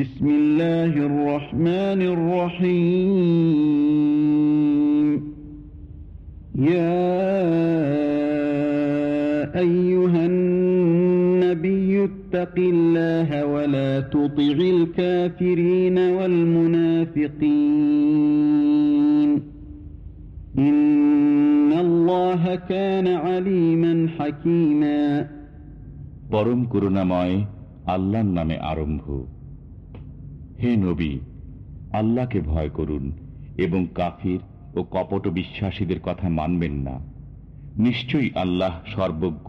بسم الله الرحمن الرحيم يا أيها النبي اتق الله ولا تطع الكافرين والمنافقين إن الله كان عليما حكيما পরম করুণাময় আল্লাহর নামে আরম্ভ হে নবী আল্লাহকে ভয় করুন এবং কাফির ও কপট বিশ্বাসীদের কথা মানবেন না নিশ্চয়ই আল্লাহ সর্বজ্ঞ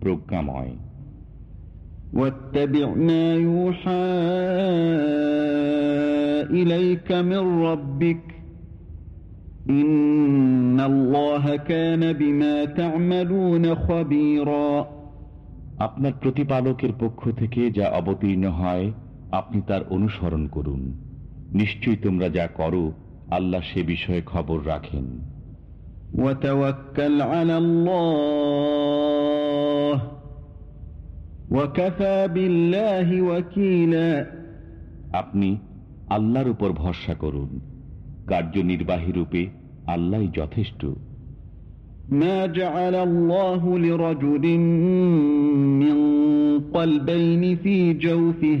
প্রজ্ঞাময় واتبع ما يوحى إليك من ربك إن الله كان بما تعملون خبيرا আপনার প্রতিপালকের পক্ষ থেকে যা অবতীর্ণ হয় আপনি তার অনুসরণ করুন নিশ্চয়ই তোমরা যা করো আল্লাহ সে বিষয়ে খবর রাখেন وتوكل على الله وكفى بالله وكيلا আপনি আল্লাহর উপর ভরসা করুন কার্যনির্বাহী রূপে আল্লাহই যথেষ্ট ما جعل الله لرجل من قلبين في جوفه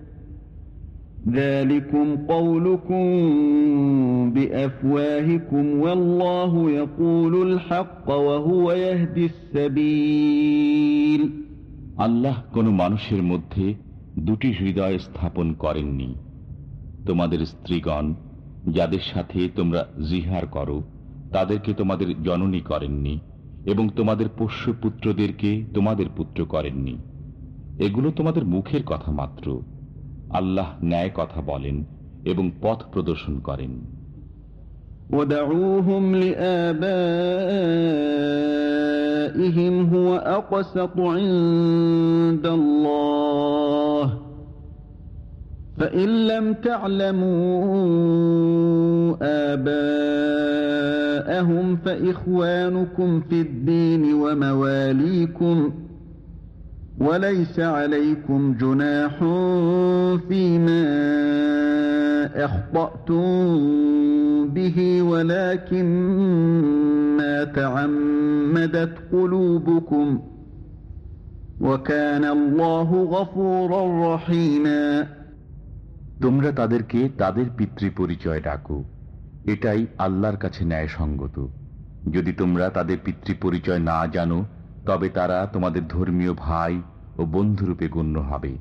ذلكم قولكم بأفواهكم والله يقول الحق وهو يهدي السبيل আল্লাহ কোন মানুষের মধ্যে দুটি হৃদয় স্থাপন করেননি তোমাদের স্ত্রীগণ যাদের সাথে তোমরা জিহার করো তাদেরকে তোমাদের জননী করেননি এবং তোমাদের পোষ্য পুত্রদেরকে তোমাদের পুত্র করেননি এগুলো তোমাদের মুখের কথা মাত্র আল্লাহ ন্যায় কথা বলেন এবং পথ প্রদর্শন করেন ودعوهم لآبائهم هو أقسط عند الله فإن لم تعلموا آباءهم فإخوانكم في الدين ومواليكم وليس عليكم جناح فيما أخطأتم به ولكن ما تعمدت قلوبكم وكان الله غفورا رحيما তোমরা তাদেরকে তাদের পিতৃ পরিচয় ডাকো এটাই আল্লাহর কাছে ন্যায়সঙ্গত যদি তোমরা তাদের পিতৃ পরিচয় না জানো তবে তারা তোমাদের ধর্মীয় ভাই ও বন্ধুরূপে গণ্য হবে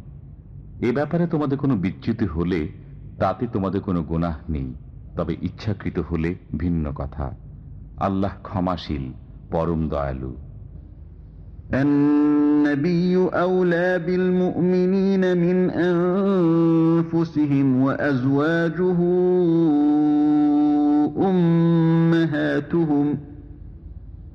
এ ব্যাপারে তোমাদের কোনো বিচ্যুতি হলে তাতে তোমাদের কোনো গুনাহ নেই তবে ইচ্ছাকৃত হলে ভিন্ন কথা আল্লাহ ক্ষমাশীল পরম দয়ালু النبي أولى بالمؤمنين من أنفسهم وأزواجه أمهاتهم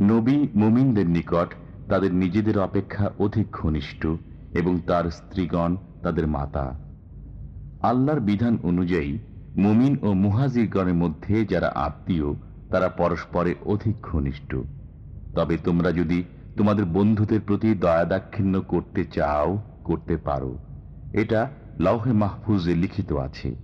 নবী মুমিনদের নিকট তাদের নিজেদের অপেক্ষা অধিক ঘনিষ্ঠ এবং তার স্ত্রীগণ তাদের মাতা। আল্লাহর বিধান অনুযায়ী মুমিন ও মুহাজিরগণের মধ্যে যারা আত্মীয়, তারা পরস্পরে অধিক ঘনিষ্ঠ। তবে তোমরা যদি তোমাদের বন্ধুদের প্রতি দয়া দাক্ষিণ্য করতে চাও, করতে পারো। এটা লৌহে মাহফুজে লিখিত আছে।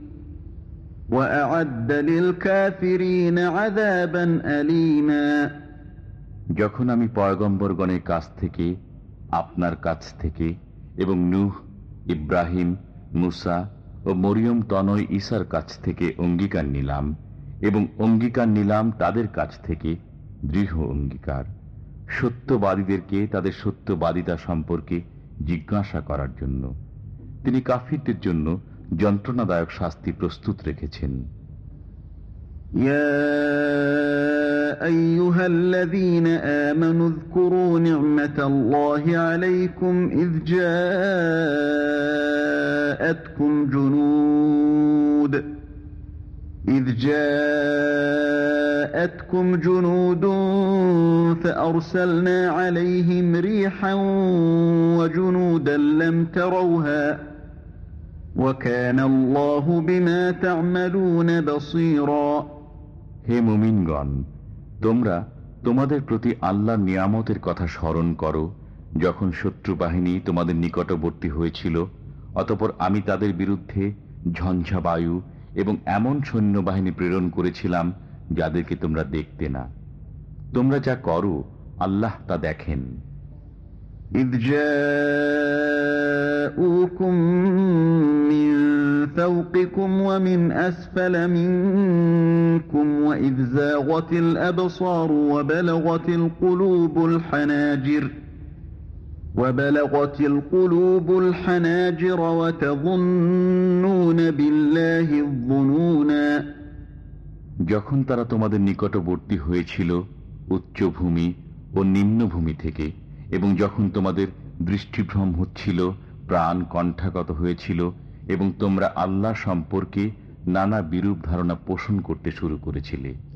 যখন আমি পয়গম্বরগণের কাছ থেকে, আপনার কাছ থেকে, এবং নূহ, ইব্রাহিম, মুসা ও মরিয়ম তনয় ঈসার কাছ থেকে অঙ্গীকার নিলাম, এবং অঙ্গীকার নিলাম তাদের কাছ থেকে, দৃঢ় অঙ্গীকার। সত্যবাদীদেরকে তাদের সত্যবাদিতা সম্পর্কে জিজ্ঞাসা করার জন্য। তিনি কাফিরদের জন্য যন্ত্রণাদায়ক শাস্তি প্রস্তুত রেখেছেন يا أيها الذين آمنوا اذكروا نعمة الله عليكم إذ جاءتكم جنود إذ جاءتكم جنود فأرسلنا عليهم ريحا وجنودا لم تروها হে মুমিনগণ তোমরা তোমাদের প্রতি আল্লাহ নিয়ামতের কথা স্মরণ করো যখন শত্রু বাহিনী তোমাদের নিকটবর্তী হয়েছিল অতপর আমি তাদের বিরুদ্ধে ঝঞ্ঝা বায়ু এবং এমন সৈন্যবাহিনী প্রেরণ করেছিলাম যাদেরকে তোমরা দেখতে না। তোমরা যা করো আল্লাহ তা দেখেন। ইদ فوقكم ومن أسفل منكم وإذ زاغت الأبصار وبلغت القلوب الحناجر وبلغت القلوب الحناجر وتظنون بالله الظنونا যখন তারা তোমাদের নিকটবর্তী হয়েছিল উচ্চভূমি ও নিম্নভূমি থেকে এবং যখন তোমাদের দৃষ্টিভ্রম হচ্ছিল প্রাণ কণ্ঠাগত হয়েছিল এবং তোমরা আল্লাহ সম্পর্কে নানা বিরূপ ধারণা পোষণ করতে শুরু করেছিলে।